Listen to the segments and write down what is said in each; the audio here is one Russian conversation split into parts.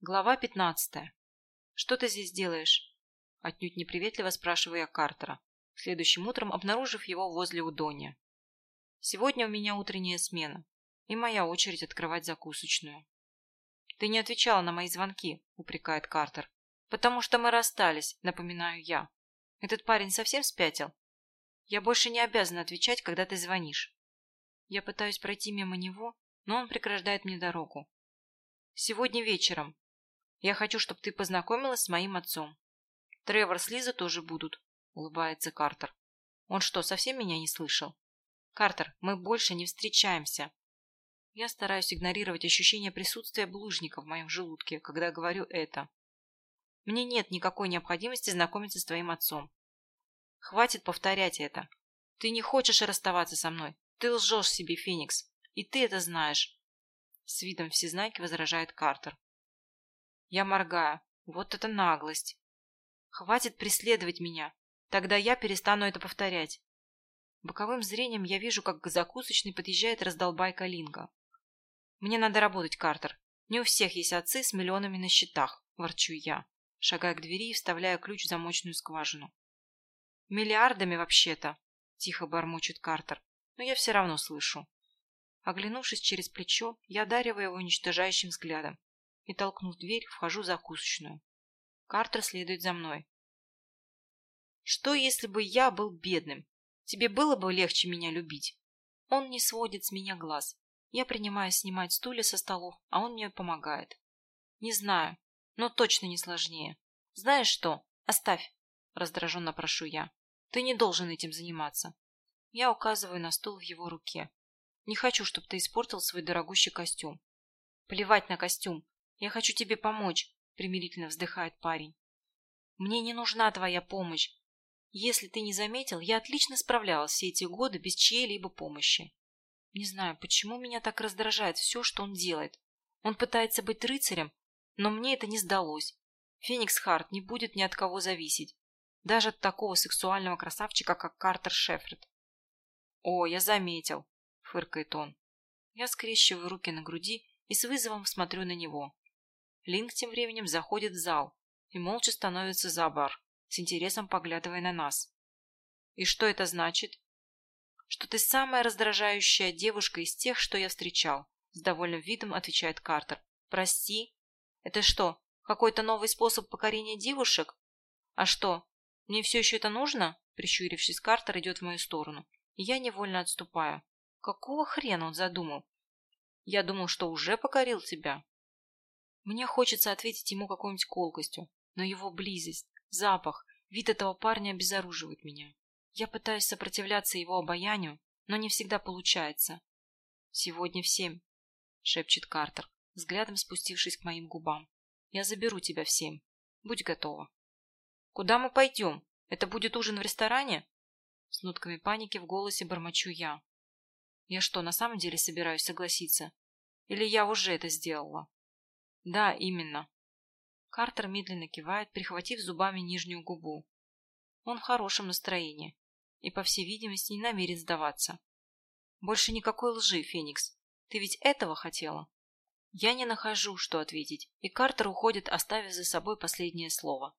Глава пятнадцатая. «Что ты здесь делаешь?» Отнюдь неприветливо спрашиваю я Картера, следующим утром обнаружив его возле Удония. «Сегодня у меня утренняя смена, и моя очередь открывать закусочную». «Ты не отвечала на мои звонки», — упрекает Картер. «Потому что мы расстались», — напоминаю я. «Этот парень совсем спятил?» «Я больше не обязана отвечать, когда ты звонишь». Я пытаюсь пройти мимо него, но он преграждает мне дорогу. «Сегодня вечером. Я хочу, чтобы ты познакомилась с моим отцом. Тревор с Лизой тоже будут», — улыбается Картер. «Он что, совсем меня не слышал?» «Картер, мы больше не встречаемся». Я стараюсь игнорировать ощущение присутствия булыжника в моем желудке, когда говорю это. Мне нет никакой необходимости знакомиться с твоим отцом. Хватит повторять это. Ты не хочешь расставаться со мной. Ты лжешь себе, Феникс. И ты это знаешь. С видом всезнайки возражает Картер. Я моргаю. Вот это наглость. Хватит преследовать меня. Тогда я перестану это повторять. Боковым зрением я вижу, как к закусочной подъезжает раздолбайка Линга. Мне надо работать, Картер. Не у всех есть отцы с миллионами на счетах, ворчу я, шагая к двери и вставляя ключ в замочную скважину. Миллиардами вообще-то, тихо бормочет Картер но я все равно слышу. Оглянувшись через плечо, я одариваю его уничтожающим взглядом и, толкнув дверь, вхожу в закусочную. Картер следует за мной. Что, если бы я был бедным? Тебе было бы легче меня любить? Он не сводит с меня глаз. Я принимаю снимать стулья со столов, а он мне помогает. Не знаю, но точно не сложнее. Знаешь что? Оставь, раздраженно прошу я. Ты не должен этим заниматься. Я указываю на стул в его руке. Не хочу, чтобы ты испортил свой дорогущий костюм. Плевать на костюм. Я хочу тебе помочь, примирительно вздыхает парень. Мне не нужна твоя помощь. Если ты не заметил, я отлично справлялась все эти годы без чьей-либо помощи. Не знаю, почему меня так раздражает все, что он делает. Он пытается быть рыцарем, но мне это не сдалось. Феникс Харт не будет ни от кого зависеть. Даже от такого сексуального красавчика, как Картер Шефред. «О, я заметил», — фыркает он. Я скрещиваю руки на груди и с вызовом смотрю на него. Линк тем временем заходит в зал и молча становится за бар, с интересом поглядывая на нас. «И что это значит?» «Что ты самая раздражающая девушка из тех, что я встречал», с довольным видом отвечает Картер. «Прости? Это что, какой-то новый способ покорения девушек? А что, мне все еще это нужно?» Прищурившись, Картер идет в мою сторону и я невольно отступаю. Какого хрена он задумал? Я думал, что уже покорил тебя. Мне хочется ответить ему какой-нибудь колкостью, но его близость, запах, вид этого парня обезоруживает меня. Я пытаюсь сопротивляться его обаянию, но не всегда получается. «Сегодня в семь», — шепчет Картер, взглядом спустившись к моим губам. «Я заберу тебя в семь. Будь готова». «Куда мы пойдем? Это будет ужин в ресторане?» С нотками паники в голосе бормочу я. Я что, на самом деле собираюсь согласиться? Или я уже это сделала? Да, именно. Картер медленно кивает, прихватив зубами нижнюю губу. Он в хорошем настроении и, по всей видимости, не намерен сдаваться. Больше никакой лжи, Феникс. Ты ведь этого хотела? Я не нахожу, что ответить, и Картер уходит, оставив за собой последнее слово.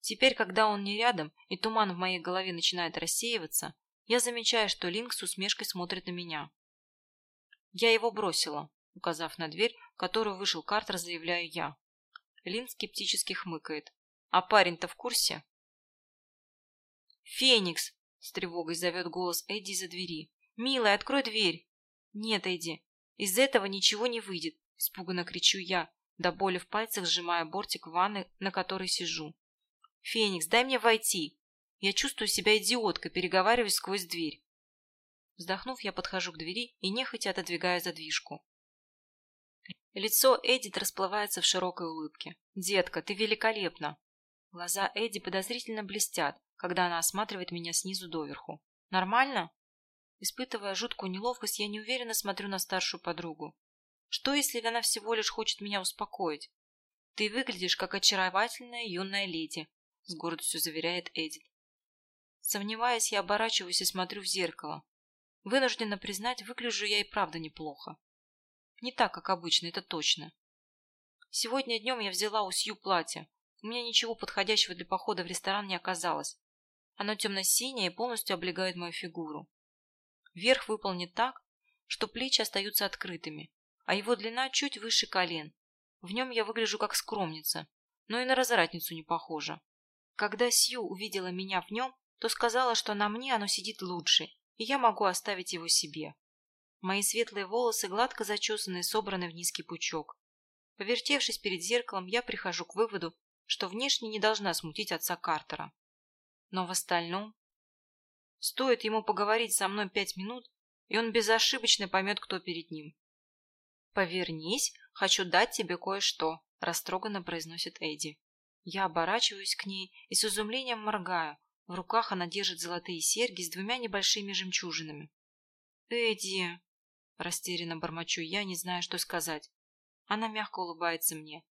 Теперь, когда он не рядом, и туман в моей голове начинает рассеиваться, я замечаю, что Линк с усмешкой смотрит на меня. Я его бросила, указав на дверь, в которую вышел Картер, заявляю я. Линк скептически хмыкает. А парень-то в курсе? «Феникс!» – с тревогой зовет голос Эдди из-за двери. «Милая, открой дверь!» «Нет, Эдди, из этого ничего не выйдет!» – испуганно кричу я, до боли в пальцах сжимая бортик ванны, на которой сижу. «Феникс, дай мне войти. Я чувствую себя идиоткой, переговариваясь сквозь дверь». Вздохнув, я подхожу к двери и нехотя отодвигаю задвижку. Лицо Эдит расплывается в широкой улыбке. «Детка, ты великолепна!» Глаза Эдди подозрительно блестят, когда она осматривает меня снизу доверху. «Нормально?» Испытывая жуткую неловкость, я неуверенно смотрю на старшую подругу. Что, если она всего лишь хочет меня успокоить? Ты выглядишь как очаровательная юная леди, — с гордостью заверяет Эдит. Сомневаясь, я оборачиваюсь и смотрю в зеркало. Вынуждена признать, выгляжу я и правда неплохо. Не так, как обычно, это точно. Сегодня днем я взяла у Сью платье. У меня ничего подходящего для похода в ресторан не оказалось. Оно темно-синее и полностью облегает мою фигуру. Верх выполнен так, что плечи остаются открытыми, а его длина чуть выше колен. В нем я выгляжу как скромница, но и на развратницу не похожа. Когда Сью увидела меня в нем, то сказала, что на мне оно сидит лучше, и я могу оставить его себе. Мои светлые волосы гладко зачесаны и собраны в низкий пучок. Повертевшись перед зеркалом, я прихожу к выводу, что внешне не должна смутить отца Картера. Но в остальном... Стоит ему поговорить со мной пять минут, и он безошибочно поймет, кто перед ним. «Повернись, хочу дать тебе кое-что», – растроганно произносит Эдди. Я оборачиваюсь к ней и с изумлением моргаю. В руках она держит золотые серьги с двумя небольшими жемчужинами. «Эдди!» – растерянно бормочу я, не знаю, что сказать. Она мягко улыбается мне.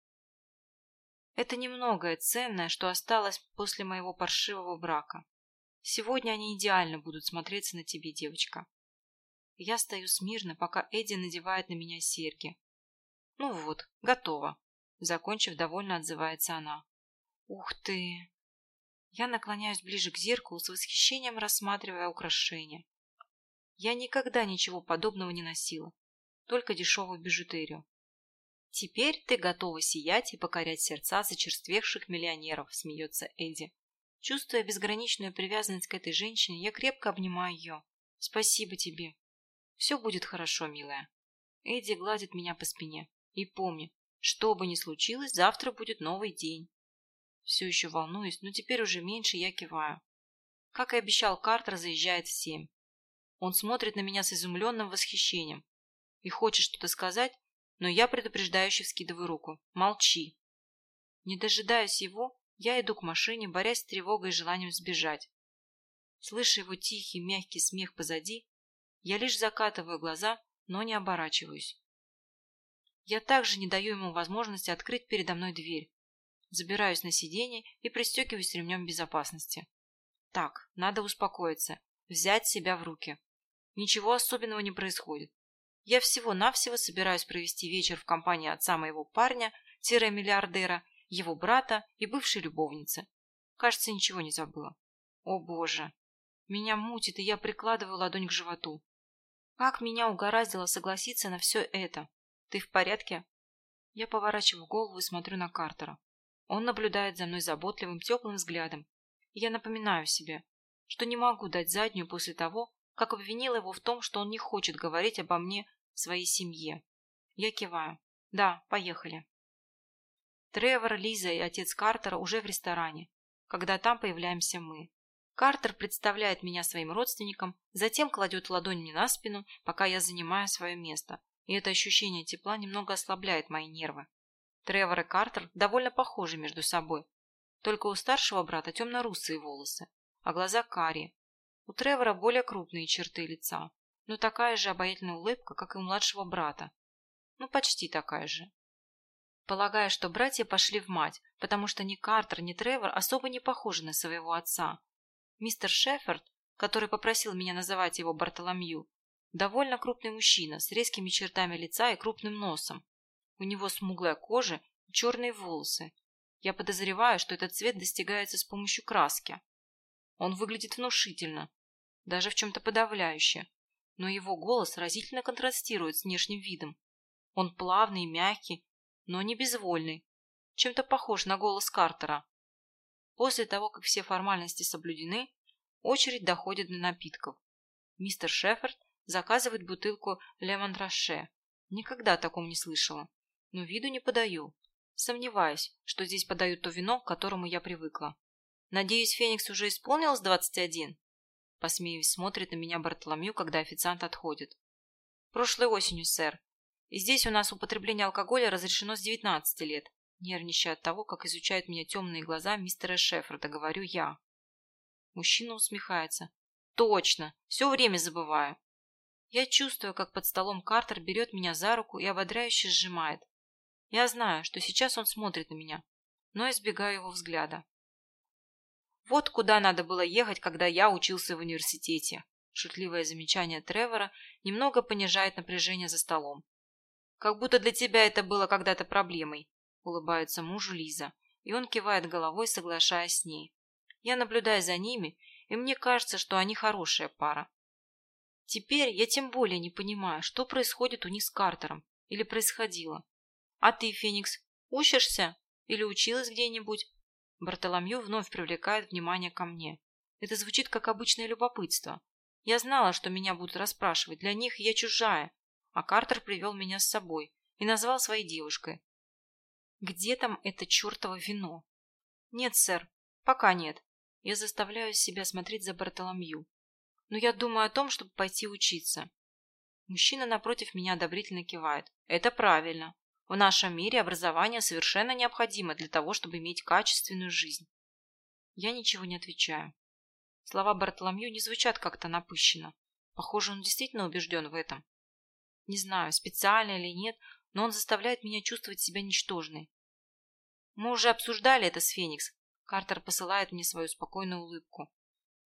Это немногое ценное, что осталось после моего паршивого брака. Сегодня они идеально будут смотреться на тебе, девочка. Я стою смирно, пока Эдди надевает на меня серьги. Ну вот, готово. Закончив, довольно отзывается она. Ух ты! Я наклоняюсь ближе к зеркалу с восхищением рассматривая украшения. Я никогда ничего подобного не носила, только дешевую бижутерию. «Теперь ты готова сиять и покорять сердца зачерствевших миллионеров», – смеется Эдди. Чувствуя безграничную привязанность к этой женщине, я крепко обнимаю ее. «Спасибо тебе. Все будет хорошо, милая». Эдди гладит меня по спине. «И помни, что бы ни случилось, завтра будет новый день». Все еще волнуюсь, но теперь уже меньше я киваю. Как и обещал, Картер заезжает в семь. Он смотрит на меня с изумленным восхищением и хочет что-то сказать, но я предупреждающе вскидываю руку. Молчи. Не дожидаясь его, я иду к машине, борясь с тревогой и желанием сбежать. Слыша его тихий, мягкий смех позади, я лишь закатываю глаза, но не оборачиваюсь. Я также не даю ему возможности открыть передо мной дверь. Забираюсь на сиденье и пристегиваюсь ремнем безопасности. Так, надо успокоиться, взять себя в руки. Ничего особенного не происходит. Я всего-навсего собираюсь провести вечер в компании отца моего парня, миллиардера, его брата и бывшей любовницы. Кажется, ничего не забыла. О боже! Меня мутит, и я прикладываю ладонь к животу. Как меня угораздило согласиться на все это? Ты в порядке? Я поворачиваю голову и смотрю на Картера. Он наблюдает за мной заботливым, теплым взглядом. Я напоминаю себе, что не могу дать заднюю после того, как обвинила его в том, что он не хочет говорить обо мне своей семье. Я киваю. Да, поехали. Тревор, Лиза и отец Картера уже в ресторане, когда там появляемся мы. Картер представляет меня своим родственникам, затем кладет ладонь мне на спину, пока я занимаю свое место, и это ощущение тепла немного ослабляет мои нервы. Тревор и Картер довольно похожи между собой, только у старшего брата темно-русые волосы, а глаза карие, у Тревора более крупные черты лица, но такая же обаятельная улыбка, как и у младшего брата. Ну, почти такая же. Полагая, что братья пошли в мать, потому что ни Картер, ни Тревор особо не похожи на своего отца. Мистер Шеффорд, который попросил меня называть его Бартоломью, довольно крупный мужчина с резкими чертами лица и крупным носом. У него смуглая кожа и черные волосы. Я подозреваю, что этот цвет достигается с помощью краски. Он выглядит внушительно, даже в чем-то подавляюще, но его голос разительно контрастирует с внешним видом. Он плавный мягкий, но не безвольный, чем-то похож на голос Картера. После того, как все формальности соблюдены, очередь доходит до напитков. Мистер Шеффорд заказывает бутылку лемон роше. Никогда о таком не слышала, но виду не подаю. Сомневаюсь, что здесь подают то вино, к которому я привыкла. Надеюсь, Феникс уже исполнилось двадцать один? Посмеюсь, смотрит на меня Бартоломью, когда официант отходит. Прошлой осенью, сэр. И здесь у нас употребление алкоголя разрешено с девятнадцати лет. Нервничая от того, как изучают меня темные глаза мистера Шеффорда, говорю я. Мужчина усмехается. Точно, все время забываю. Я чувствую, как под столом Картер берет меня за руку и ободряюще сжимает. Я знаю, что сейчас он смотрит на меня, но избегаю его взгляда. Вот куда надо было ехать, когда я учился в университете. Шутливое замечание Тревора немного понижает напряжение за столом. Как будто для тебя это было когда-то проблемой. улыбается мужу Лиза, и он кивает головой, соглашаясь с ней. Я наблюдаю за ними, и мне кажется, что они хорошая пара. Теперь я тем более не понимаю, что происходит у них с Картером или происходило. А ты, Феникс, учишься или училась где-нибудь? Бартоломью вновь привлекает внимание ко мне. Это звучит как обычное любопытство. Я знала, что меня будут расспрашивать, для них я чужая, а Картер привел меня с собой и назвал своей девушкой. Где там это чертово вино? Нет, сэр, пока нет. Я заставляю себя смотреть за Бартоломью. Но я думаю о том, чтобы пойти учиться. Мужчина напротив меня одобрительно кивает. Это правильно. В нашем мире образование совершенно необходимо для того, чтобы иметь качественную жизнь. Я ничего не отвечаю. Слова Бартоломью не звучат как-то напыщенно. Похоже, он действительно убежден в этом. Не знаю, специально или нет, но он заставляет меня чувствовать себя ничтожной. Мы уже обсуждали это с Феникс. Картер посылает мне свою спокойную улыбку.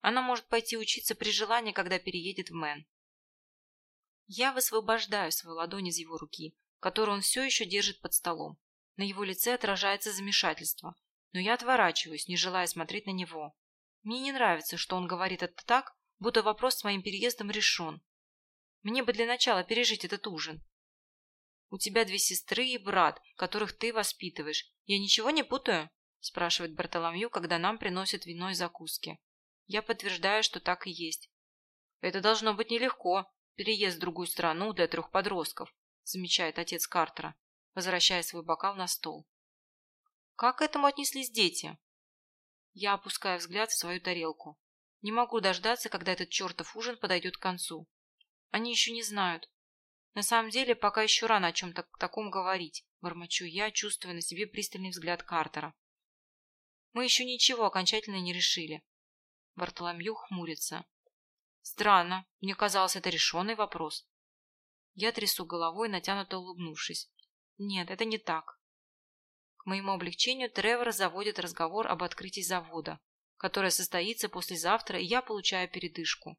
Она может пойти учиться при желании, когда переедет в Мэн. Я высвобождаю свою ладонь из его руки, которую он все еще держит под столом. На его лице отражается замешательство, но я отворачиваюсь, не желая смотреть на него. Мне не нравится, что он говорит это так, будто вопрос с моим переездом решен. Мне бы для начала пережить этот ужин. У тебя две сестры и брат, которых ты воспитываешь. Я ничего не путаю? спрашивает Бартоломью, когда нам приносят вино и закуски. Я подтверждаю, что так и есть. Это должно быть нелегко, переезд в другую страну для трех подростков, замечает отец Картера, возвращая свой бокал на стол. Как к этому отнеслись дети? Я опускаю взгляд в свою тарелку. Не могу дождаться, когда этот чертов ужин подойдет к концу. Они еще не знают. На самом деле, пока еще рано о чем-то таком говорить, бормочу я, чувствуя на себе пристальный взгляд Картера. Мы еще ничего окончательно не решили. Бартоломью хмурится. Странно, мне казалось, это решенный вопрос. Я трясу головой, натянуто улыбнувшись. Нет, это не так. К моему облегчению Тревор заводит разговор об открытии завода, которое состоится послезавтра, и я получаю передышку.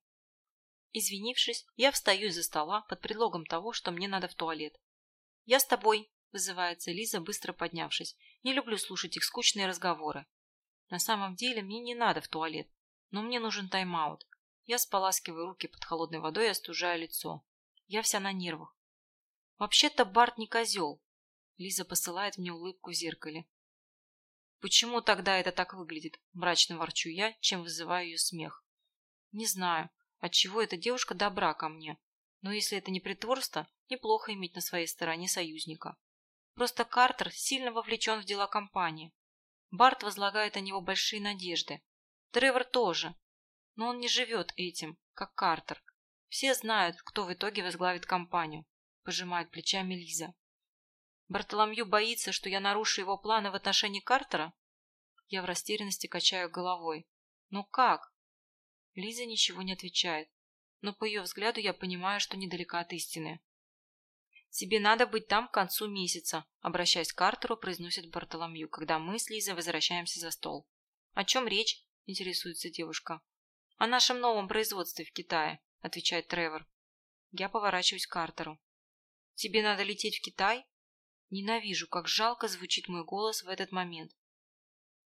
Извинившись, я встаю из-за стола под предлогом того, что мне надо в туалет. «Я с тобой», – вызывается Лиза, быстро поднявшись. «Не люблю слушать их скучные разговоры». На самом деле мне не надо в туалет, но мне нужен тайм-аут. Я споласкиваю руки под холодной водой и остужаю лицо. Я вся на нервах. Вообще-то Барт не козел, Лиза посылает мне улыбку в зеркале. Почему тогда это так выглядит? Мрачно ворчу я, чем вызываю ее смех. Не знаю, отчего эта девушка добра ко мне. Но если это не притворство, неплохо иметь на своей стороне союзника. Просто Картер сильно вовлечен в дела компании. Барт возлагает на него большие надежды. Тревор тоже. Но он не живет этим, как Картер. Все знают, кто в итоге возглавит компанию. Пожимает плечами Лиза. Бартоломью боится, что я нарушу его планы в отношении Картера? Я в растерянности качаю головой. Но как? Лиза ничего не отвечает, но по ее взгляду я понимаю, что недалека от истины. «Тебе надо быть там к концу месяца», – обращаясь к Картеру, произносит Бартоломью, когда мы с Лизой возвращаемся за стол. «О чем речь?» – интересуется девушка. «О нашем новом производстве в Китае», – отвечает Тревор. Я поворачиваюсь к Картеру. «Тебе надо лететь в Китай?» Ненавижу, как жалко звучит мой голос в этот момент.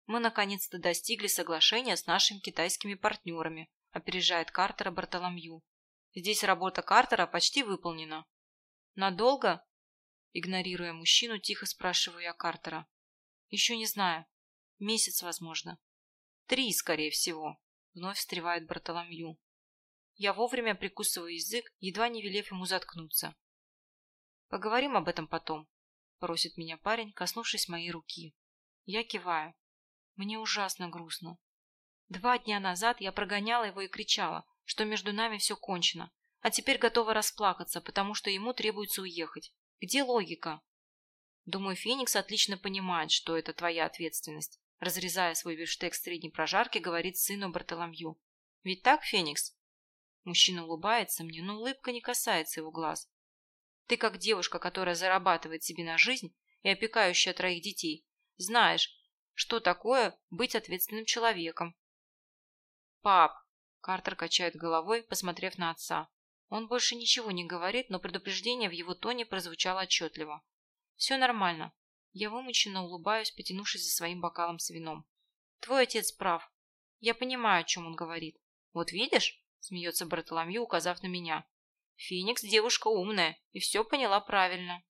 Мы наконец-то достигли соглашения с нашими китайскими партнерами, опережает Картера Бартоломью. Здесь работа Картера почти выполнена. Надолго? Игнорируя мужчину, тихо спрашиваю я Картера. Еще не знаю. Месяц, возможно. Три, скорее всего. Вновь встревает Бартоломью. Я вовремя прикусываю язык, едва не велев ему заткнуться. Поговорим об этом потом, просит меня парень, коснувшись моей руки. Я киваю. Мне ужасно грустно. Два дня назад я прогоняла его и кричала, что между нами все кончено, а теперь готова расплакаться, потому что ему требуется уехать. Где логика? Думаю, Феникс отлично понимает, что это твоя ответственность. Разрезая свой бифштекс средней прожарки, говорит сыну Бартоломью. Ведь так, Феникс? Мужчина улыбается мне, но улыбка не касается его глаз. Ты, как девушка, которая зарабатывает себе на жизнь и опекающая троих детей, знаешь, что такое быть ответственным человеком. Пап, Картер качает головой, посмотрев на отца. Он больше ничего не говорит, но предупреждение в его тоне прозвучало отчетливо. Все нормально. Я вымученно улыбаюсь, потянувшись за своим бокалом с вином. Твой отец прав. Я понимаю, о чем он говорит. Вот видишь, смеется Бартоломью, указав на меня. Феникс девушка умная и все поняла правильно.